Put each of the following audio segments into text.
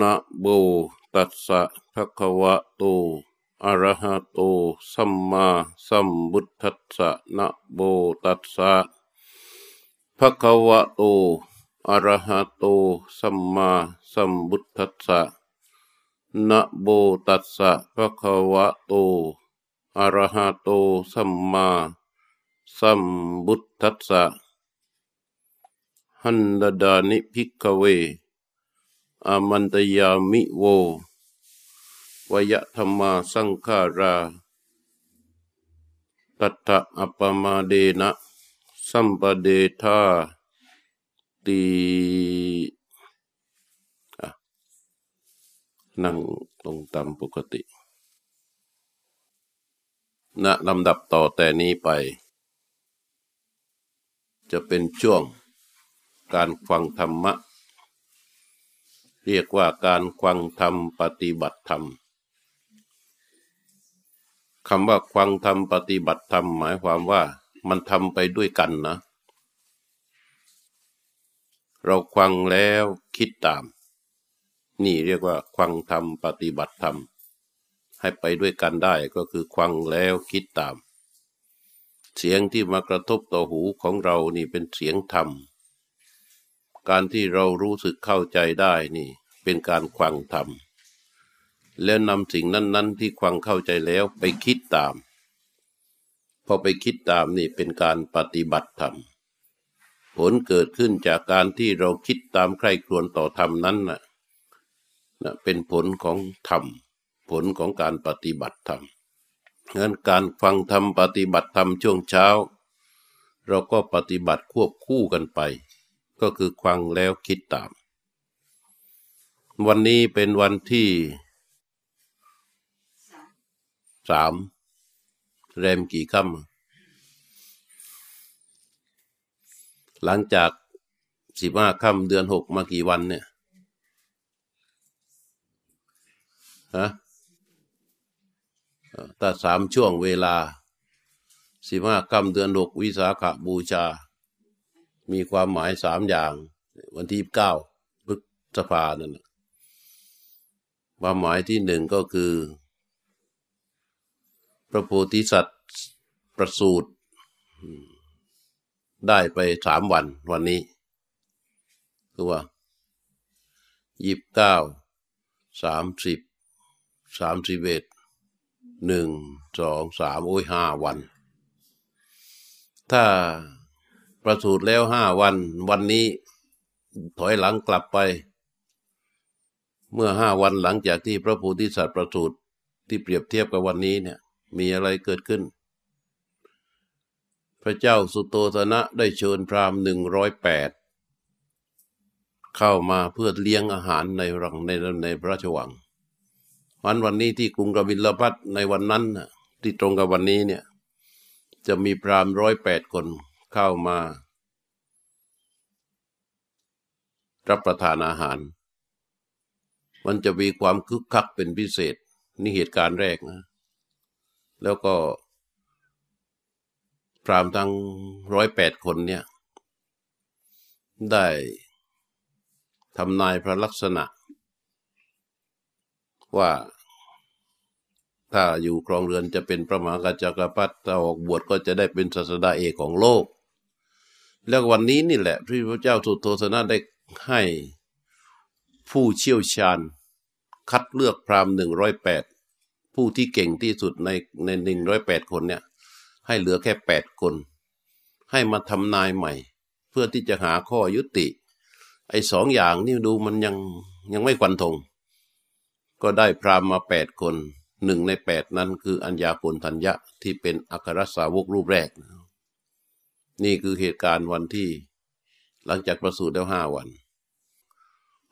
นะโมตัสสะภะคะวะโตอะระหะโตสัมมาสัมพุทธัสสะนะโมตัสสะภะคะวะโตอะระหะโตสัมมาสัมพุทธัสสะนะโมตัสสะภะคะวะโตอะระหะโตสัมมาสัมพุทธัสสะหันดดานิภิกเว อามันตยามิโววยธรรมาสังขารา ตัตถะอัปมาเดนะสัมปเดธาตีนั่งตรงตามปกติณลำดับต่อแต่นี้ไป จะเป็นช่วงการฟังธรรมะ เรียกว่าการฟังธรรมปฏิบัติธรรมคำว่าฟังธรรมปฏิบัติธรรมหมายความว่ามันทำไปด้วยกันนะ เราฟังแล้วคิดตาม นี่เรียกว่าฟังธรรมปฏิบัติธรรม ให้ไปด้วยกันได้ก็คือฟังแล้วคิดตาม เสียงที่มากระทบต่อหูของเรานี่เป็นเสียงธรรม การที่เรารู้สึกเข้าใจได้นี่ เป็นการฟังธรรม แล้วนำสิ่งนั้นๆ ที่ฟังเข้าใจแล้วไปคิดตาม พอไปคิดตามนี่เป็นการปฏิบัติธรรม ผลเกิดขึ้นจากการที่เราคิดตามใครครวญต่อธรรมนั้นน่ะนะเป็นผลของธรรม ผลของการปฏิบัติธรรมงั้นการฟังธรรมปฏิบัติธรรมช่วงเช้า เราก็ปฏิบัติควบคู่กันไป ก็คือฟังแล้วคิดตาม วันนี้เป็นวันที่สามแรมกี่ค่ำหลังจากสิบห้าค่ำเดือนหกมากี่วันเนี่ยฮะถ้าสามช่วงเวลาสิบห้าค่ำเดือนหกวิสาขบูชา มีความหมายสามอย่าง วันที่เก้าพฤษภานั่นความหมายที่หนึ่งก็คือ พระโพธิสัตว์ประสูติได้ไปสามวันวันนี้คือว่ายี่สิบเก้าสามสิบสามสิบเอ็ดหนึ่งสองสามโอ้ยห้าวัน ถ้า ประสูติแล้วห้าวัน วันนี้ถอยหลังกลับไป เมื่อห้าวันหลังจากที่พระโพธิสัตว์ประสูติที่เปรียบเทียบกับวันนี้เนี่ย มีอะไรเกิดขึ้น พระเจ้าสุโตธนะได้เชิญพราหมณ์หนึ่งร้อยแปดเข้ามาเพื่อเลี้ยงอาหารในรังในในพระราชวัง วันวันนี้ที่กรุงกบิลพัทในวันนั้นที่ตรงกับวันนี้เนี่ย จะมีพราหมณ์ร้อยแปดคน เข้ามา รับประทานอาหาร มันจะมีความคึกคักเป็นพิเศษ นี่เหตุการณ์แรกนะ แล้วก็พรามทั้งร้อยแปดคนเนี่ย ได้ทำนายพระลักษณะ ว่าถ้าอยู่ครองเรือนจะเป็นพระมหากจักรพรรดิถ้าออกบวชก็จะได้เป็นศาสดาเอกของโลก แล้ววันนี้นี่แหละที่พระเจ้าสุโธสนะได้ให้ผู้เชี่ยวชาญ คัดเลือกพราหมณ์หนึ่งร้อยแปดผู้ที่เก่งที่สุดในในหนึ่งร้อยแปดคนเนี่ย ให้เหลือแค่แปดคน ให้มาทำนายใหม่ เพื่อที่จะหาข้อยุติ ไอ้สองอย่างนี่ดูมันยังยังไม่ควันธงก็ได้พราหมณ์มาแปดคนหนึ่งในแปดนั้นคืออัญญาปุณทัญญะที่เป็นอัครสาวกรูปแรก นี่คือเหตุการณ์วันที่ หลังจากประสูติแล้วห้าวัน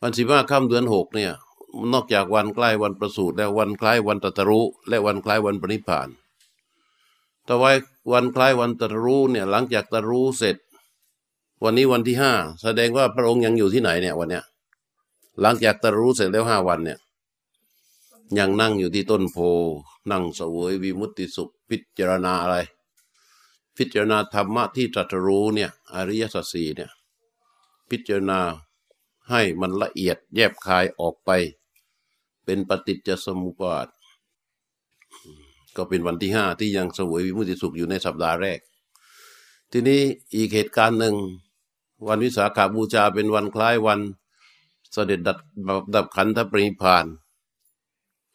วันสิบห้าค่ำเดือนหกเนี่ย นอกจากวันใกล้วันประสูติแล้ววันคล้ายวันตรัสรู้ และวันคล้ายวันปณิพานต่อไว้วันคล้ายวันตรัสรู้เนี่ยหลังจากตรัสรู้เสร็จ วันนี้วันที่ห้าแสดงว่าพระองค์ยังอยู่ที่ไหนเนี่ยวันเนี้ยหลังจากตรัสรู้เสร็จแล้วห้าวันเนี่ยยังนั่งอยู่ที่ต้นโพ นั่งเสวยวิมุตติสุขพิจารณาอะไร พิจารณาธรรมะที่ตรัสรู้เนี่ยอริยสัจสี่เนี่ยพิจารณาให้มันละเอียดแยบคายออกไป เป็นปฏิจจสมุปบาท ก็เป็นวันที่ห้าที่ยังสวยวิมุติสุขอยู่ในสัปดาห์แรก ทีนี้อีกเหตุการณ์หนึ่ง วันวิสาขาบูชาเป็นวันคล้ายวันเสด็จดับดับขันธปรินิพาน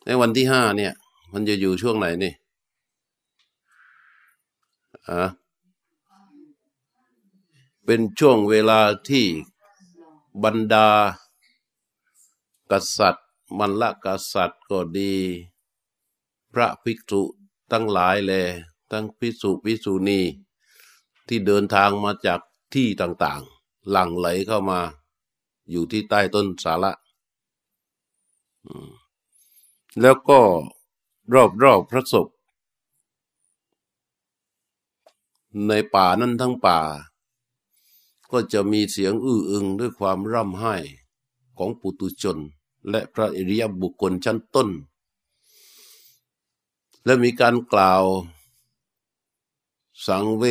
ในวันที่ห้าเนี่ย มันจะอยู่ช่วงไหนนี่ะเป็นช่วงเวลาที่บรรดากษัตริย์มันละกษัตริย์ก็ดี พระภิกษุทั้งหลายแล ทั้งภิกษุภิกษุณีที่เดินทางมาจากที่ต่างๆ หลั่งไหลเข้ามา อยู่ที่ใต้ต้นสาระแล้วก็รอบๆพระศพ ในป่านั้นทั้งป่า ก็จะมีเสียงอื้ออึงด้วยความร่ำไห้ของปุตุชน และพระอริยบุคคลชั้นต้น และมีการกล่าว สังเว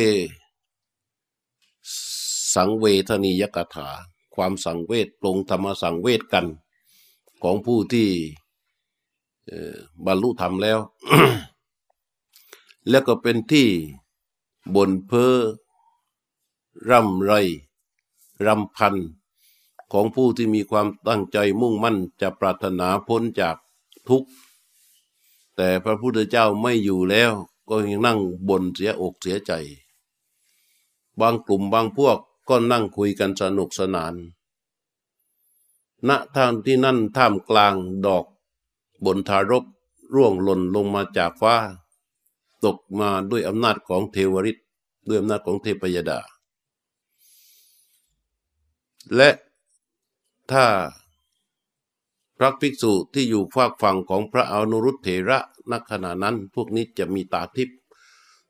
สังเวทนียกถา ความสังเวทปรงธรรมสังเวทกัน ของผู้ที่บรรลุธรรมแล้ว แล้วก็เป็นที่ บนเพ้อร่ำไรรำพันของผู้ที่มีความตั้งใจมุ่งมั่นจะปรารถนาพ้นจากทุกข์ แต่พระพุทธเจ้าไม่อยู่แล้วก็ยังนั่งบนเสียอกเสียใจ บางกลุ่มบางพวกก็นั่งคุยกันสนุกสนาน ณท่านที่นั่นท่ามกลางดอก บนทารกร่วงหล่นลงมาจากฟ้า ตกมาด้วยอำนาจของเทวริตด้วยอำนาจของเทพยดา และถ้าพระภิกษุที่อยู่ฝากฝั่งของพระอนุรุตเถระณขณะนั้น พวกนี้จะมีตาทิพย์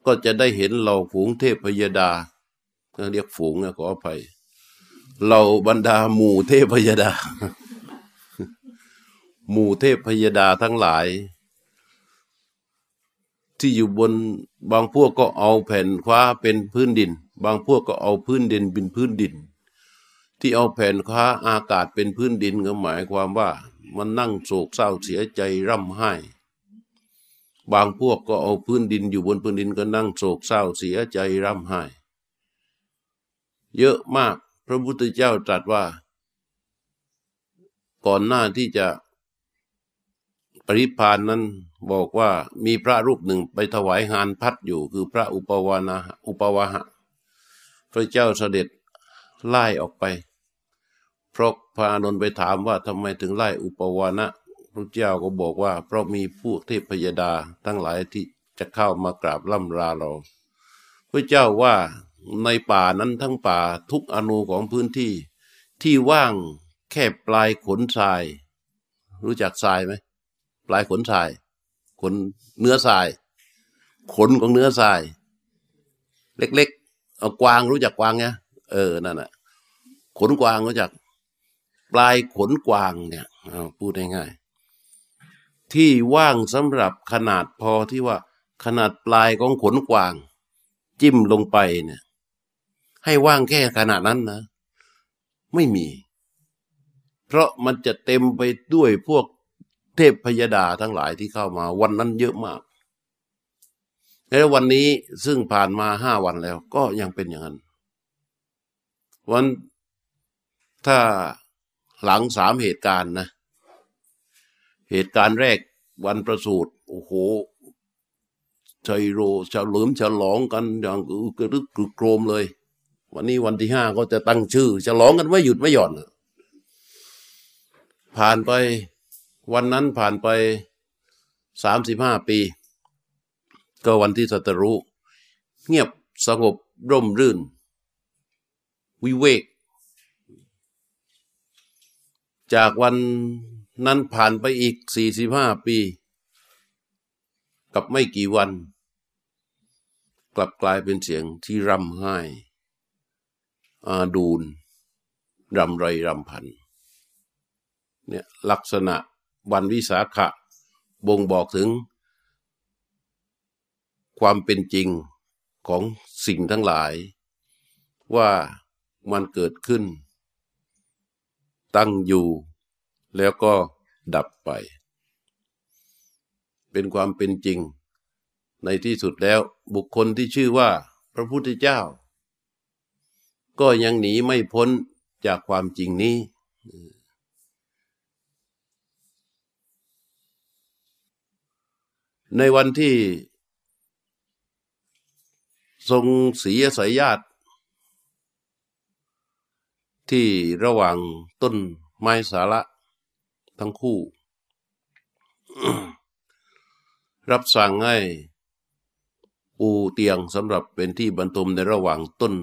ก็จะได้เห็นเหล่าฝูงเทพยดาเรียกฝูงนะขออภัยเหล่าบรรดาหมู่เทพยดา หมู่เทพพยดาทั้งหลาย ที่อยู่บนบางพวกก็เอาแผ่นคว้าเป็นพื้นดิน บางพวกก็เอาพื้นดินเป็นพื้นดิน ที่เอาแผ่นคว้าอากาศเป็นพื้นดินก็หมายความว่า มันนั่งโศกเศร้าเสียใจร่ำไห้ บางพวกก็เอาพื้นดินอยู่บนพื้นดินก็นั่งโศกเศร้าเสียใจร่ำไห้ เยอะมากพระพุทธเจ้าตรัสว่า ก่อนหน้าที่จะ ปริพานนั้นบอกว่ามีพระรูปหนึ่งไปถวายงานพัดอยู่คือพระอุปวานาอุปวาหะ พระเจ้าเสด็จไล่ออกไป เพราะพระอานนไปถามว่าทำไมถึงไล่อุปวานะพระเจ้าก็บอกว่า เพราะมีผู้เทพยดาทั้งหลายที่จะเข้ามากราบล่ำลาเรา พระเจ้าว่าในป่านั้นทั้งป่าทุกอนูของพื้นที่ที่ว่างแค่ปลายขนทราย รู้จักทรายไหม ปลายขนทราย ขนเนื้อทราย ขนของเนื้อทราย เล็กๆเอากวางรู้จักกวางไงเออนั่นแหะขนกวางรู้จัก ปลายขนกวางเนี่ยพูดง่ายๆที่ว่างสำหรับขนาดพอที่ว่าขนาดปลายของขนกวาง จิ้มลงไปเนี่ย ให้ว่างแค่ขนาดนั้นนะ ไม่มี เพราะมันจะเต็มไปด้วยพวก เทพพยดาทั้งหลายที่เข้ามา วันนั้นเยอะมากแล้ววันนี้ซึ่งผ่านมาห้าวันแล้ว ก็ยังเป็นอย่างนั้น วันถ้าหลังสามเหตุการณ์นะ เหตุการณ์แรกวันประสูติโอ้โหชัยโรฉลิมฉลองกันอย่างกระรึกกระโครมเลย วันนี้วันที่ห้าก็จะตั้งชื่อ ฉลองกันไม่หยุดไม่หย่อนผ่านไป วันนั้นผ่านไปสามสิบห้าปี ก็วันที่สัตรู้ เงียบสงบร่มรื่น วิเวก จากวันนั้นผ่านไปอีกสี่สิบห้าปี กับไม่กี่วัน กลับกลายเป็นเสียงที่ร่ำไห้ อาดูนรำไรรำพันเนี่ยลักษณะ วันวิสาขะ บ่งบอกถึง ความเป็นจริงของสิ่งทั้งหลาย ว่ามันเกิดขึ้น ตั้งอยู่ แล้วก็ดับไป เป็นความเป็นจริง ในที่สุดแล้วบุคคลที่ชื่อว่า พระพุทธเจ้า ก็ยังหนีไม่พ้นจากความจริงนี้ ในวันที่ ทรงศียสายญาติ ที่ระหว่างต้นไม้สาระทั้งคู่ รับสั่งให้ปูเตียงสำหรับเป็นที่บรรทมในระหว่างต้น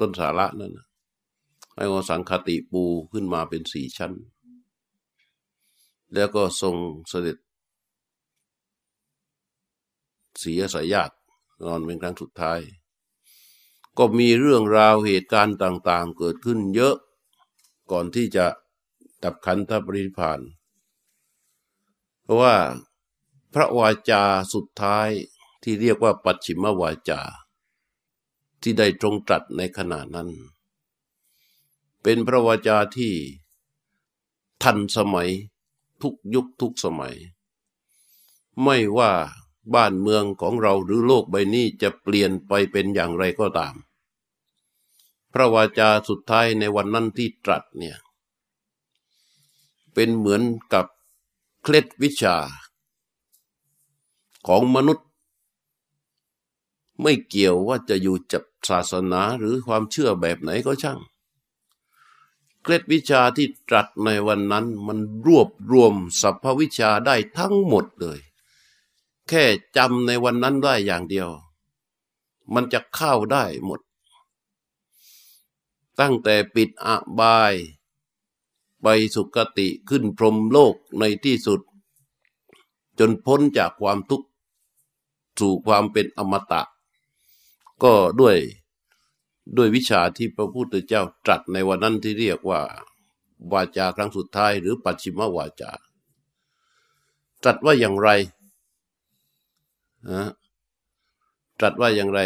ต้นสาระนั่นให้เอาสังคติปูขึ้นมาเป็นสี่ชั้น แล้วก็ทรงเสด็จ เสียสายญาตินอนเป็นครั้งสุดท้าย ก็มีเรื่องราวเหตุการณ์ต่าง ๆ เกิดขึ้นเยอะ ก่อนที่จะดับขันธปริพานเพราะว่าพระวาจาสุดท้ายที่เรียกว่าปัจฉิมวาจา ที่ได้ตรงตรัสในขณะนั้น เป็นพระวาจาที่ทันสมัยทุกยุคทุกสมัย ไม่ว่า บ้านเมืองของเราหรือโลกใบนี้จะเปลี่ยนไปเป็นอย่างไรก็ตาม พระวาจาสุดท้ายในวันนั้นที่ตรัสเนี่ยเป็นเหมือนกับเคล็ดวิชา ของมนุษย์ ไม่เกี่ยวว่าจะอยู่จับศาสนาหรือความเชื่อแบบไหนก็ช่างเคล็ดวิชาที่ตรัสในวันนั้นมันรวบรวมสรรพวิชาได้ทั้งหมดเลย แค่จำในวันนั้นได้อย่างเดียว มันจะเข้าได้หมด ตั้งแต่ปิดอบาย ไปสุคติขึ้นพรมโลกในที่สุด จนพ้นจากความทุกข์ สู่ความเป็นอมตะ ก็ด้วยด้วยวิชาที่พระพุทธเจ้าตรัสในวันนั้นที่เรียกว่า วาจาครั้งสุดท้ายหรือปัจฉิมวาจาตรัสว่าอย่างไร นะตรัสว่าอย่างไร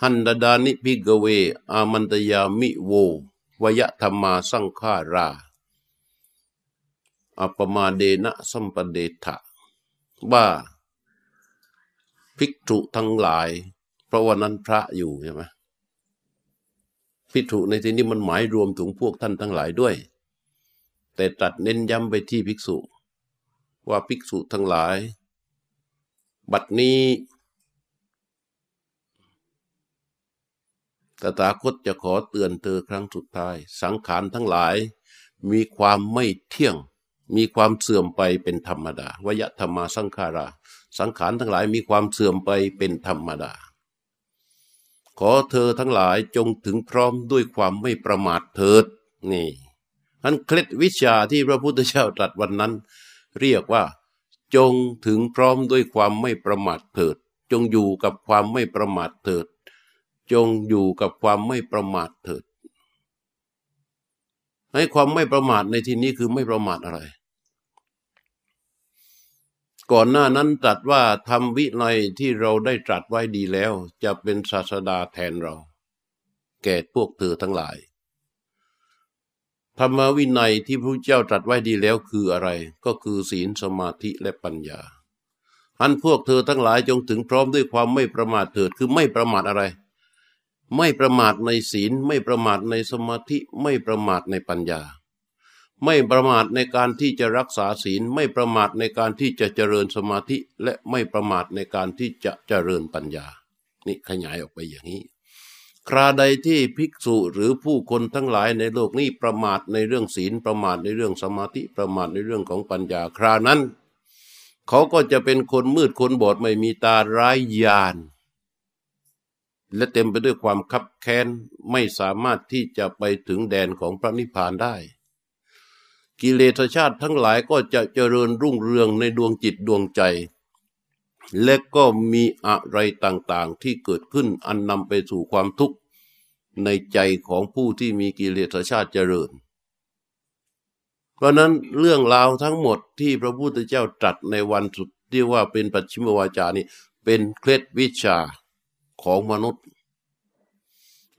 หันดดานิพิกเว อามันตยามิโววยธรรมาสังขาราอปมาเดนะสัมปเดทะว่าภิกษุทั้งหลาย เพราะวันนั้นพระอยู่ใช่ไหมภิกษุในที่นี้มันหมายรวมถึงพวกท่านทั้งหลายด้วย แต่ตัดเน้นย้ำไปที่ภิกษุ ว่าภิกษุทั้งหลาย บัดนี้ตถาคตจะขอเตือนเธอครั้งสุดท้าย สังขารทั้งหลาย มีความไม่เที่ยง มีความเสื่อมไปเป็นธรรมดาวยธรรมาสังขารา สังขารทั้งหลายมีความเสื่อมไปเป็นธรรมดา ขอเธอทั้งหลายจงถึงพร้อมด้วยความไม่ประมาทเถิดนี่นันเคล็ดวิชาที่พระพุทธเจ้าตรัสวันนั้น เรียกว่า จงถึงพร้อมด้วยความไม่ประมาทเถิด จงอยู่กับความไม่ประมาทเถิด จงอยู่กับความไม่ประมาทเถิด ให้ความไม่ประมาทในที่นี้คือไม่ประมาทอะไร ก่อนหน้านั้นตรัสว่าทำวินัยที่เราได้ตรัสไว้ดีแล้ว จะเป็นศาสดาแทนเรา แก่พวกเธอทั้งหลาย ธรรมวินัยที่พระเจ้าตรัสไว้ดีแล้วคืออะไร ก็คือศีลสมาธิและปัญญาอันพวกเธอทั้งหลายจงถึงพร้อมด้วยความไม่ประมาทเถิดคือไม่ประมาทอะไร ไม่ประมาทในศีล ไม่ประมาทในสมาธิไม่ประมาทในปัญญา ไม่ประมาทในการที่จะรักษาศีล ไม่ประมาทในการที่จะเจริญสมาธิและไม่ประมาทในการที่จะเจริญปัญญา นี่ขยายออกไปอย่างนี้ คราใดที่ภิกษุหรือผู้คนทั้งหลายในโลกนี้ประมาทในเรื่องศีลประมาทในเรื่องสมาธิประมาทในเรื่องของปัญญาครานั้น เขาก็จะเป็นคนมืดคนบอดไม่มีตาร้ายยานและเต็มไปด้วยความคับแค้นไม่สามารถที่จะไปถึงแดนของพระนิพพานได้ กิเลสชาติทั้งหลายก็จะเจริญรุ่งเรืองในดวงจิตดวงใจ และก็มีอะไรต่างๆที่เกิดขึ้นอันนำไปสู่ความทุกข์ในใจของผู้ที่มีกิเลสชาติเจริญ เพราะนั้นเรื่องราวทั้งหมดที่พระพุทธเจ้าตรัสในวันสุดที่ว่าเป็นปัจฉิมวาจานี่เป็นเคล็ดวิชาของมนุษย์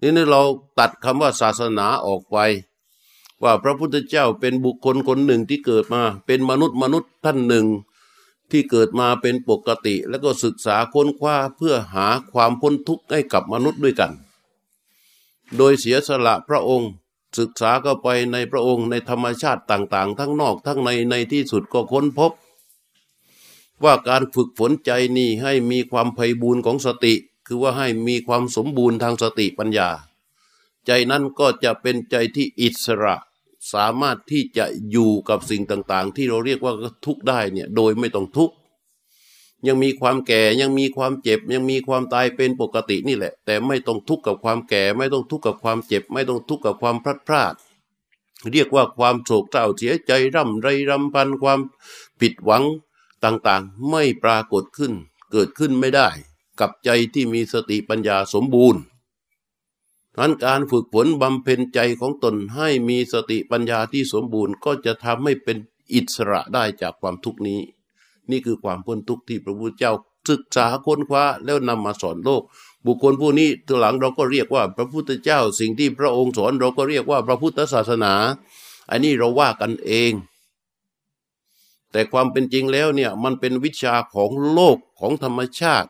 นี่นี่เราตัดคำว่าศาสนาออกไปว่าพระพุทธเจ้าเป็นบุคคลคนหนึ่งที่เกิดมา เป็นมนุษย์มนุษย์ท่านหนึ่ง ที่เกิดมาเป็นปกติ แล้วก็ศึกษาค้นคว้าเพื่อหาความพ้นทุกข์ให้กับมนุษย์ด้วยกัน โดยเสียสละพระองค์ศึกษาก็ไปในพระองค์ในธรรมชาติต่างๆ ทั้งนอกทั้งในในที่สุดก็ค้นพบ ว่าการฝึกฝนใจนี่ให้มีความไพ่บูรณ์ของสติ คือว่าให้มีความสมบูรณ์ทางสติปัญญา ใจนั้นก็จะเป็นใจที่อิสระ สามารถที่จะอยู่กับสิ่งต่างๆ ที่เราเรียกว่าทุกได้เนี่ยโดยไม่ต้องทุกยังมีความแก่ยังมีความเจ็บ ยังมีความตายเป็นปกตินี่แหละ แต่ไม่ต้องทุกข์กับความแก่ ไม่ต้องทุกข์กับความเจ็บ ไม่ต้องทุกข์กับความพลัดพรากเรียกว่าความโศกเศร้าเสียใจร่ำไรรำพันความผิดหวังต่างๆ ไม่ปรากฏขึ้น เกิดขึ้นไม่ได้ กับใจที่มีสติปัญญาสมบูรณ์ นั้นการฝึกฝนบำเพ็ญใจของตนให้มีสติปัญญาที่สมบูรณ์ ก็จะทำให้เป็นอิสระได้จากความทุกนี้ นี่คือความพ้นทุกข์ที่พระพุทธเจ้าศึกษาค้นคว้าแล้วนำมาสอนโลก บุคคลผู้นี้ตัวหลังเราก็เรียกว่าพระพุทธเจ้า สิ่งที่พระองค์สอนเราก็เรียกว่าพระพุทธศาสนา อันนี้เราว่ากันเอง แต่ความเป็นจริงแล้วเนี่ยมันเป็นวิชาของโลกของธรรมชาติ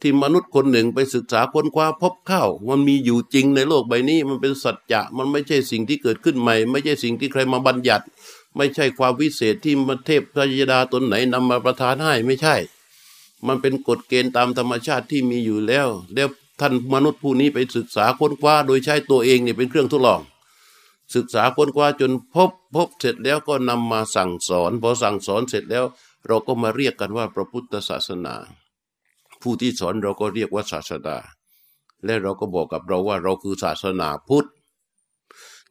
ที่มนุษย์คนหนึ่งไปศึกษาค้นคว้าพบเข้ามันมีอยู่จริงในโลกใบนี้ มันเป็นสัจจะมันไม่ใช่สิ่งที่เกิดขึ้นใหม่ ไม่ใช่สิ่งที่ใครมาบัญญัติ ไม่ใช่ความวิเศษที่มเทพพระยดาตนไหนนำมาประทานให้ไม่ใช่ มันเป็นกฎเกณฑ์ตามธรรมชาติที่มีอยู่แล้ว แล้วท่านมนุษย์ผู้นี้ไปศึกษาค้นคว้า โดยใช้ตัวเองเนี่ยเป็นเครื่องทดลอง ศึกษาค้นคว้าจนพบพบเสร็จแล้วก็นำมาสั่งสอนพอสั่งสอนเสร็จแล้ว เราก็มาเรียกกันว่าพระพุทธศาสนา ผู้ที่สอนเราก็เรียกว่าศาสดา และเราก็บอกกับเราว่าเราคือศาสนาพุทธ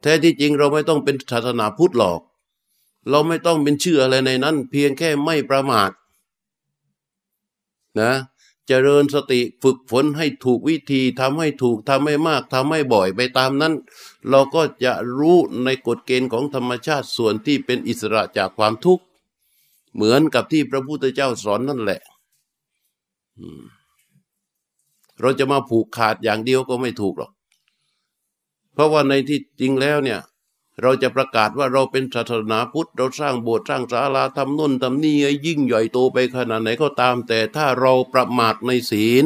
แท้ที่จริงเราไม่ต้องเป็นศาสนาพุทธหรอก เราไม่ต้องเป็นชื่ออะไรในนั้น เพียงแค่ไม่ประมาทนะเจริญสติฝึกฝนให้ถูกวิธีทำให้ถูกทำให้มากทำให้บ่อยไปตามนั้น เราก็จะรู้ในกฎเกณฑ์ของธรรมชาติส่วนที่เป็นอิสระจากความทุกข์ เหมือนกับที่พระพุทธเจ้าสอนนั่นแหละ เราจะมาผูกขาดอย่างเดียวก็ไม่ถูกหรอก เพราะว่าในที่จริงแล้วเนี่ย เราจะประกาศว่าเราเป็นศาสนาพุทธ เราสร้างโบสถ์สร้างศาลาทำนุ่นทำนี่ยิ่งใหญ่โตไปขนาดไหนก็ตาม แต่ถ้าเราประมาทในศีล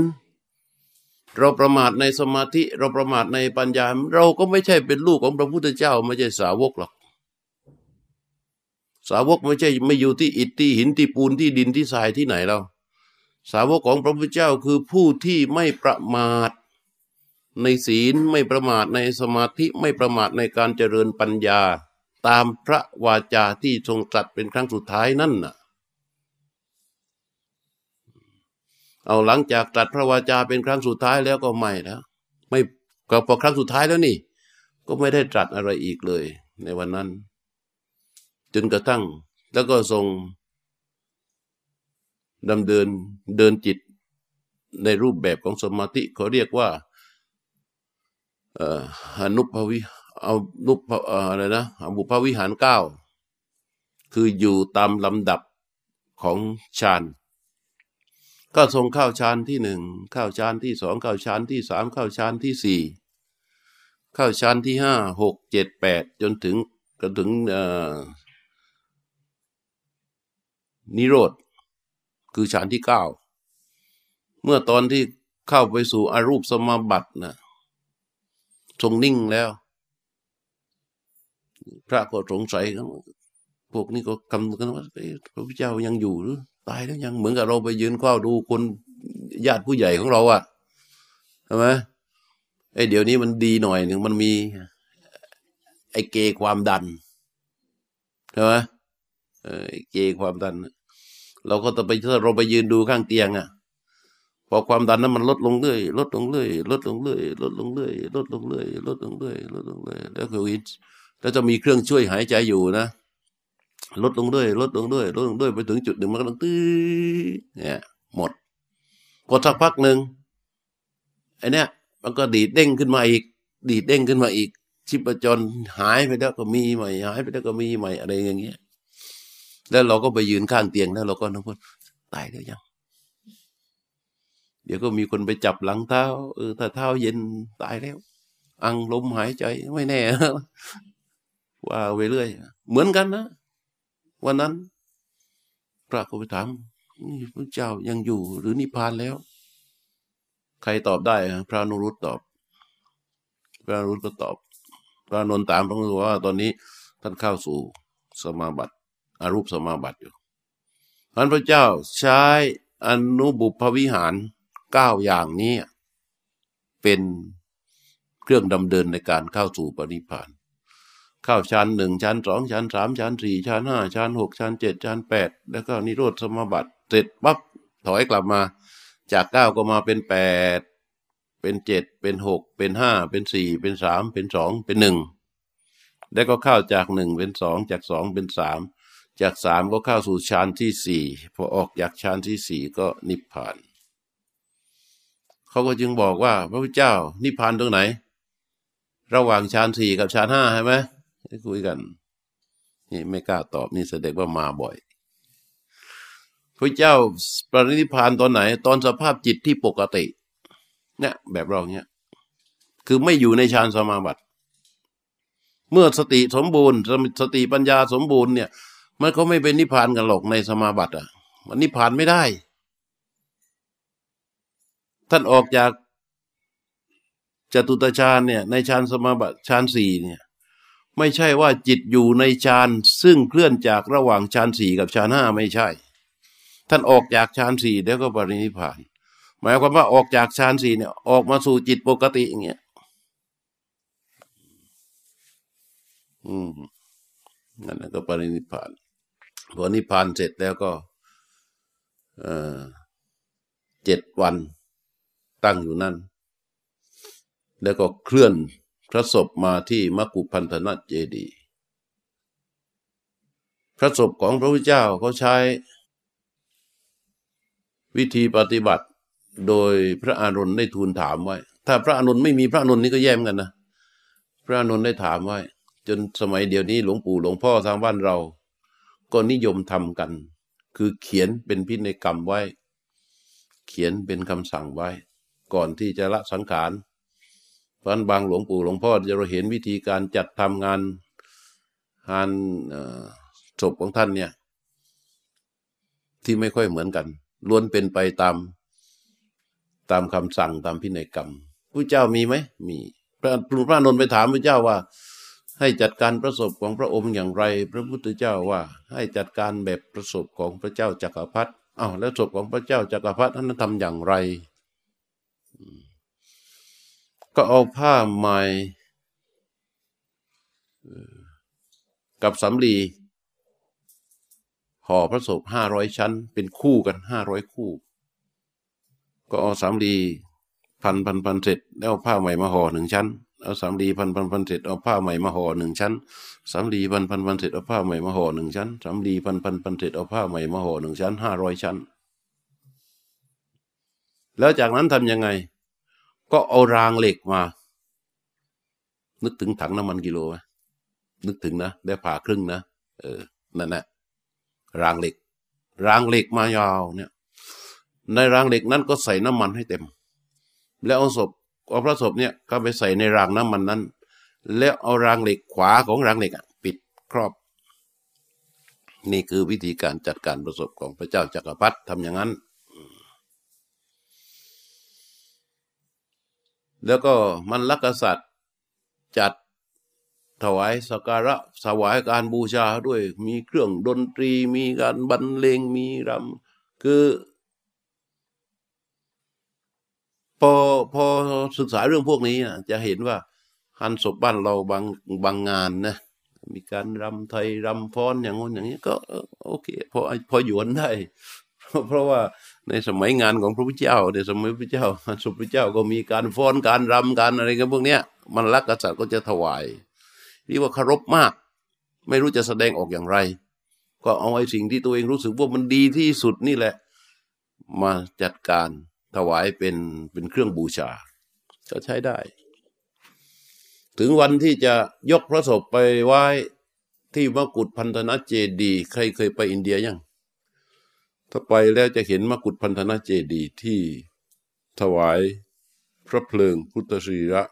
เราประมาทในสมาธิ เราประมาทในปัญญา เราก็ไม่ใช่เป็นลูกของพระพุทธเจ้าไม่ใช่สาวกหรอกสาวกไม่ใช่ไม่อยู่ที่อิฐที่หินที่ปูนที่ดินที่ทรายที่ไหนเรา สาวกของพระพุทธเจ้าคือผู้ที่ไม่ประมาท ในศีลไม่ประมาทในสมาธิไม่ประมาทในการเจริญปัญญา ตามพระวาจาที่ทรงตรัสเป็นครั้งสุดท้ายนั่นน่ะ เอาหลังจากตรัสพระวาจาเป็นครั้งสุดท้ายแล้วก็ไม่แล้วไม่ก็พอครั้งสุดท้ายแล้วนี่ ก็ไม่ได้ตรัสอะไรอีกเลย ในวันนั้น จนกระทั่งแล้วก็ทรง ดำเดินเดินจิตในรูปแบบของสมาธิเขาเรียกว่าอนุภวิเอานุภอะไรนะบุพวิหารเก้าคืออยู่ตามลำดับของฌานก็ทรงเข้าฌานที่หนึ่งเข้าฌานที่สองเข้าฌานที่สามเข้าฌานที่สี่เข้าฌานที่ห้าหกเจ็ดแปดจนถึงก็ถึงนิโรธ คือฌานที่เก้าเมื่อตอนที่เข้าไปสู่อรูปสมาบัตินะทรงนิ่งแล้ว พระก็สงสัยพวกนี้ก็คำกันว่าพระพุทธเจ้ายังอยู่หรือตายแล้วยังเหมือนกับเราไปยืนเฝ้าดูคนญาติผู้ใหญ่ของเราอะใช่ไหมไอ้เดี๋ยวนี้มันดีหน่อยหนึ่งมันมี ไอ้เกความดันใช่ไหมไอ้เกความดัน เราก็ต้องไปถ้าเราไปยืนดูข้างเตียงอะพอความดันนั้นมันลดลงเรื่อยลดลงเรื่อยลดลงเรื่อยลดลงเรื่อยลดลงเรื่อยลดลงเรื่อยลดลงเรื่อยแล้วคือแล้วจะมีเครื่องช่วยหายใจอยู่นะลดลงเรื่อยลดลงเรื่อยลดลงเรื่อยไปถึงจุดหนึ่งมันก็ต้องตื้อเนี่ยหมดพอสักพักหนึ่งไอเนี้ยมันก็ดีดเด้งขึ้นมาอีก ดีดเด้งขึ้นมาอีก ชิปจรหายไปแล้วก็มีใหม่หายไปแล้วก็มีใหม่อะไรอย่างเงี้ย แล้วเราก็ไปยืนข้างเตียงแล้วเราก็นึกว่าตายแล้วยัง เดี๋ยวก็มีคนไปจับหลังเท้า เออถ้าเท้าเย็นตายแล้ว อังลมหายใจไม่แน่ว่าไปเรื่อย เหมือนกันนะวันนั้น พระก็ไปถามพระเจ้ายังอยู่หรือนิพพานแล้ว ใครตอบได้ พระนุรุตตอบ พระนุรุตก็ตอบ พระนนท์ตามพระนุรุตว่า ตอนนี้ท่านเข้าสู่สมาบัติ อรูปสมาบัติอยู่พันพระเจ้าใช้อนุบุพวิหารเก้าอย่างนี้เป็นเครื่องดำเดินในการเข้าสู่ปณิพานเข้าชั้นหนึ่งชั้นสองชั้นสามชั้นสี่ชั้นห้าชั้นหกชั้นเจ็ดชั้นแปดแล้วก็นิโรธสมบัติเสร็จปั๊บถอยกลับมา จากเก้าก็มาเป็นแปดเป็นเจ็ดเป็นหกเป็นห้าเป็นสี่เป็นสามเป็นสองเป็นหนึ่งแล้วก็เข้าจากหนึ่งเป็นสองจากสองเป็นสาม จากสามก็เข้าสู่ฌานที่สี่พอออกจากฌานที่สี่ก็นิพพาน เขาก็จึงบอกว่า พระพุทธเจ้า นิพพานตรงไหน ระหว่างฌานสี่กับฌานห้าใช่ไหมคุยกันนี่ไม่กล้าตอบนี่แสดงว่ามาบ่อยพระเจ้าปรินิพพานตอนไหน ตอนสภาพจิตที่ปกติ เนี่ยแบบเราเนี่ยคือไม่อยู่ในฌานสมาบัติ เมื่อสติสมบูรณ์ สติปัญญาสมบูรณ์เนี่ย มันก็ไม่เป็นนิพพานกันหรอกในสมาบัติอะ มันนิพพานไม่ได้ ท่านออกจากจตุตฌานเนี่ยในฌานสมาบัติฌานสี่เนี่ยไม่ใช่ว่าจิตอยู่ในฌานซึ่งเคลื่อนจากระหว่างฌานสี่กับฌานห้าไม่ใช่ ท่านออกจากฌานสี่แล้วก็ปรินิพพาน หมายความว่าออกจากฌานสี่เนี่ยออกมาสู่จิตปกติอย่างเงี้ยอืมนั่นก็ปรินิพพาน พอนิพพานเสร็จแล้วก็เจ็ดวันตั้งอยู่นั่น แล้วก็เคลื่อนพระศพมาที่มกุพันธนเจดี พระศพของพระพุทธเจ้าเขาใช้ วิธีปฏิบัติโดยพระอานนท์ได้ทูลถามไว้ ถ้าพระอานนท์ไม่มีพระอานนท์นี่ก็แย่มกันนะ พระอานนท์ได้ถามไว้ จนสมัยเดียวนี้หลวงปู่หลวงพ่อทางบ้านเรา ก็นิยมทำกัน คือเขียนเป็นพินัยกรรมไว้ เขียนเป็นคำสั่งไว้ ก่อนที่จะละสังขารเพราะบางหลวงปู่หลวงพ่อจะเราเห็นวิธีการจัดทำงานงานศพของท่านเนี่ยที่ไม่ค่อยเหมือนกันล้วนเป็นไปตามตามคำสั่งตามพินัยกรรมผู้เจ้ามีไหมมีพระพระนนท์ไปถามพระเจ้าว่า ให้จัดการประสบของพระองค์อย่างไร พระพุทธเจ้าว่าให้จัดการแบบประสบของพระเจ้าจักรพรรดิอ้าวแล้วศพของพระเจ้าจักรพรรดินั้นทำอย่างไร ก็เอาผ้าใหม่กับสำลีห่อพระศพห้าร้อยชั้น เป็นคู่กันห้าร้อยคู่ ก็เอาสำลีพันพันพันเสร็จ แล้วผ้าใหม่มาห่อหนึ่งชั้น เอาสามลีพันพันพันเสร็จเอาผ้าใหม่มาห่อหนึ่งชั้นสามลีพันพันพันเสร็จเอาผ้าใหม่มาห่อหนึ่งชั้นสามลีพันพันพันเสร็จเอาผ้าใหม่มาห่อหนึ่งชั้นห้าร้อยชั้น แล้วจากนั้นทํำยังไง ก็เอารางเหล็กมา นึกถึงถังน้ำมันกิโลไหมนึกถึงนะ ได้ผ่าครึ่งนะเออนั่นแหละรางเหล็ก รางเหล็กมายาวเนี่ย ในรางเหล็กนั้นก็ใส่น้ำมันให้เต็ม แล้วเอาศพ เอาพระศพเนี่ยก็ไปใส่ในรางน้ำมันนั้น แล้วเอารางเหล็กขวาของรางเหล็กปิดครอบ นี่คือวิธีการจัดการประสบของพระเจ้าจักรพรรดิทำอย่างนั้น แล้วก็มันลักษัตริย์จัดถวายสักการะถวายการบูชาด้วยมีเครื่องดนตรีมีการบรรเลงมีรำคือ พอพอศึกษาเรื่องพวกนี้จะเห็นว่าฮันศพบ้านเราบางบางงานนะมีการรำไทยรำฟ้อนอย่างงู้นอย่างนี้ก็โอเคพอพอหยวนได้ เพราะว่าในสมัยงานของพระพุทธเจ้าในสมัยพระเจ้าฮันศพพระเจ้าก็มีการฟ้อนการรำการอะไรกันพวกเนี้ย มันรักกษัตริย์ก็จะถวายเรียกว่าเคารพมาก ไม่รู้จะแสดงออกอย่างไร ก็เอาไอ้สิ่งที่ตัวเองรู้สึกว่ามันดีที่สุดนี่แหละ มาจัดการ ถวายเป็นเป็นเครื่องบูชา ก็ใช้ได้ ถึงวันที่จะยกพระศพไปไว้ที่มกุฏพันธนะเจดี ใครเคยไปอินเดียยัง ถ้าไปแล้วจะเห็นมกุฏพันธนะเจดีที่ถวายพระเพลิงพุทธศีระ